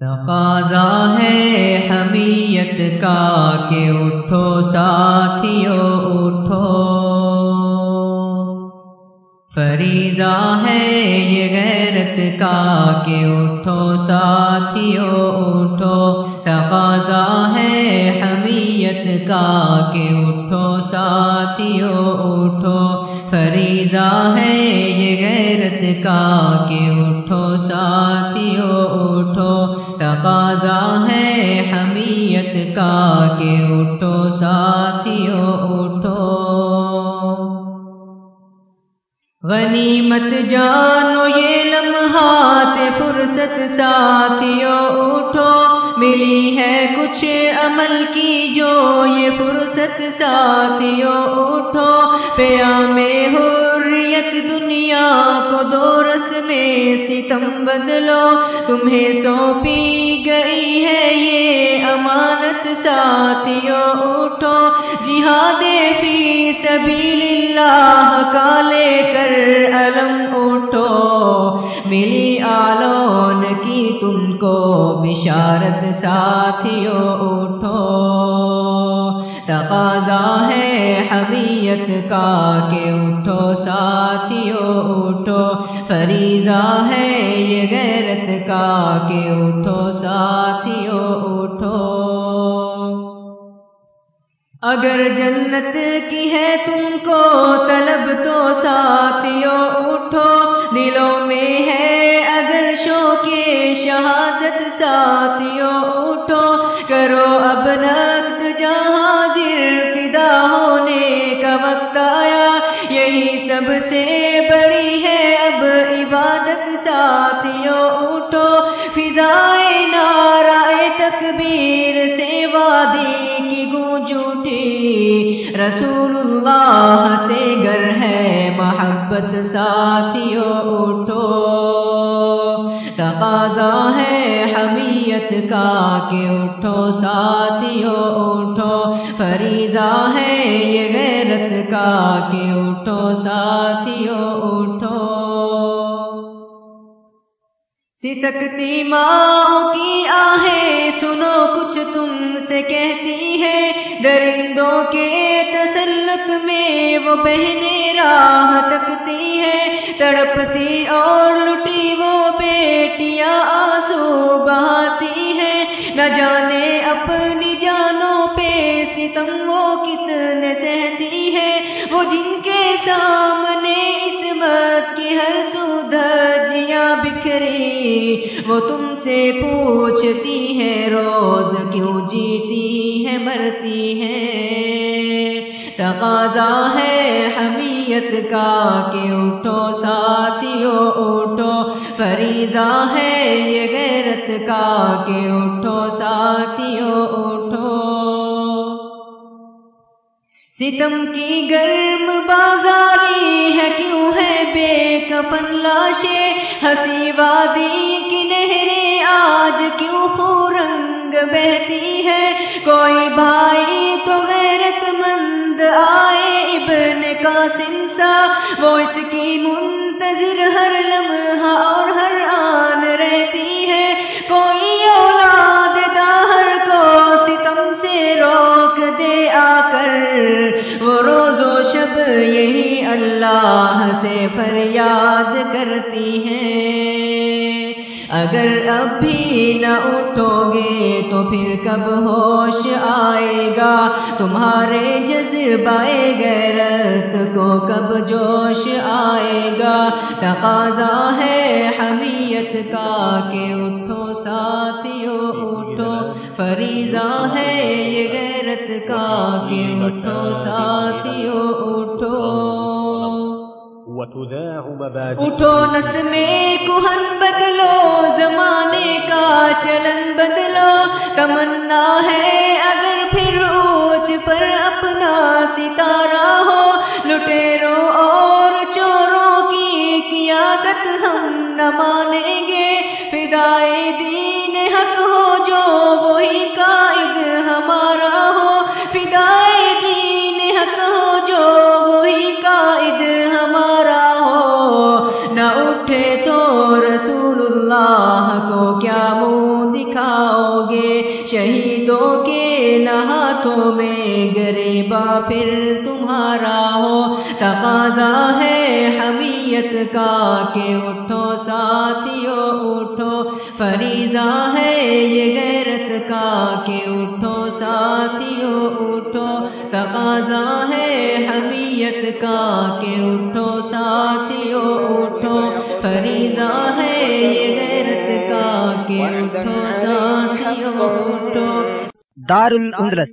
تقاضا ہے حمیت کا کہ اٹھو ساتھیو، اٹھو۔ فریضہ ہے یہ غیرت کا کہ اٹھو ساتھیو، اٹھو۔ تقاضا ہے حمیت کا کہ اٹھو ساتھیو، اٹھو۔ فریضہ ہے یہ غیرت کا کہ اٹھو ساتھیو، اٹھو۔ تقاضا ہے حمیت کا کہ اٹھو ساتھیو، اٹھو۔ غنیمت جانو یہ لمحات، فرصت ساتھیو، اٹھو۔ ملی ہے کچھ عمل کی جو یہ فرصت ساتھیو، اٹھو۔ پیام حریت دنیا کو دورس میں ستم بدلو، تمہیں سونپی گئی ہے یہ امانت ساتھیو اٹھو جہاد فی سبیل اللہ کا لے کر علم اٹھو ملی آلون کی تم کو بشارت ساتھیو اٹھو تقاضا حمیت کا کہ اٹھو ساتھیو، اٹھو۔ فریضہ ہے یہ غیرت کا کہ اٹھو ساتھیو، اٹھو۔ اگر جنت کی ہے تم کو طلب تو ساتھیو، اٹھو۔ دلوں میں ہے اگر شو کے شہادت ساتھیو، اٹھو۔ کرو اب نقد سے بڑی ہے اب عبادت ساتھیو اٹھو فضائے نارائے تکبیر سے وادی کی گونج اٹھی۔ رسول اللہ سے گر ہے محبت ساتھیو اٹھو تقاضا ہے حمیت کا کہ اٹھو ساتھیو اٹھو فریضہ ہے یہ غیرت کا کہ اٹھو ساتھیو سسکتی ماں کی آہیں، سنو کچھ تم سے کہتی ہے درندوں کے تسلط میں وہ بہنیں راہ تکتی ہے تڑپتی اور لٹی وہ بیٹیاں آنسو بہاتی ہے نہ جانے اپنی جانوں پہ ستم وہ کتنے سہتی ہے وہ جن کے سامنے اس عصمت کی ہر سو دھجیاں وہ تم سے پوچھتی ہے، روز کیوں جیتی ہے، مرتی ہے۔ تقاضا ہے حمیت کا کہ اٹھو ساتھیو، اٹھو۔ فریضہ ہے یہ غیرت کا کہ اٹھو ساتھیو، اٹھو۔ ستم کی گرم بازاری ہے، کیوں ہے بے کفن لاشیں؟ ہنسی وادی کی نہریں آج کیوں خورنگ بہتی ہے کوئی بھائی تو غیرت مند آئے ابن کا سنسا وہ اس کی منتظر ہر لمحہ اور ہر آن رہتی ہے کوئی اولاد داہر کو ستم سے روک دے آ کر، وہ روز و شب یہی اللہ سے فریاد کرتی ہیں۔ اگر اب بھی نہ اٹھو گے تو پھر کب ہوش آئے گا؟ تمہارے جذبائے غیرت کو کب جوش آئے گا؟ تقاضا ہے حمیت کا کہ اٹھو ساتھیو، اٹھو۔ فریضہ ہے یہ غیرت کا کہ اٹھو ساتھیو، اٹھو۔ وتذاع مبادئ اٹھو نس میں کوہن بدلو، زمانے کا چلن بدلو۔ تمنا ہے اگر پھر اوچ پر اپنا ستارہ ہو۔ لٹیروں اور چوروں کی قیادت ہم نہ مانیں گے۔ فدائے دین حق ہو جو وہی قائد ہمارا کے نہاتوں میں گریبا پھر تمہارا ہو۔ تقاضا ہے حمیت کا کہ اٹھو ساتھیو، اٹھو۔ فریضہ ہے یہ غیرت کا کہ اٹھو ساتھیو، اٹھو۔ تقاضا ہے حمیت کا کہ اٹھو ساتھیو، اٹھو۔ فریضہ ہے یہ غیرت کا کہ اٹھو ساتھیو، اٹھو۔ دار الاندلس